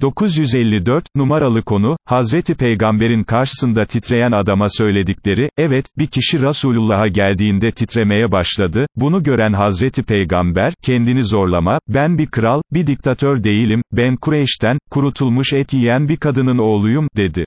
954, numaralı konu, Hazreti Peygamber'in karşısında titreyen adama söyledikleri, evet, bir kişi Resulullah'a geldiğinde titremeye başladı, bunu gören Hazreti Peygamber, kendini zorlama, ben bir kral, bir diktatör değilim, ben Kureyş'ten, kurutulmuş et yiyen bir kadının oğluyum, dedi.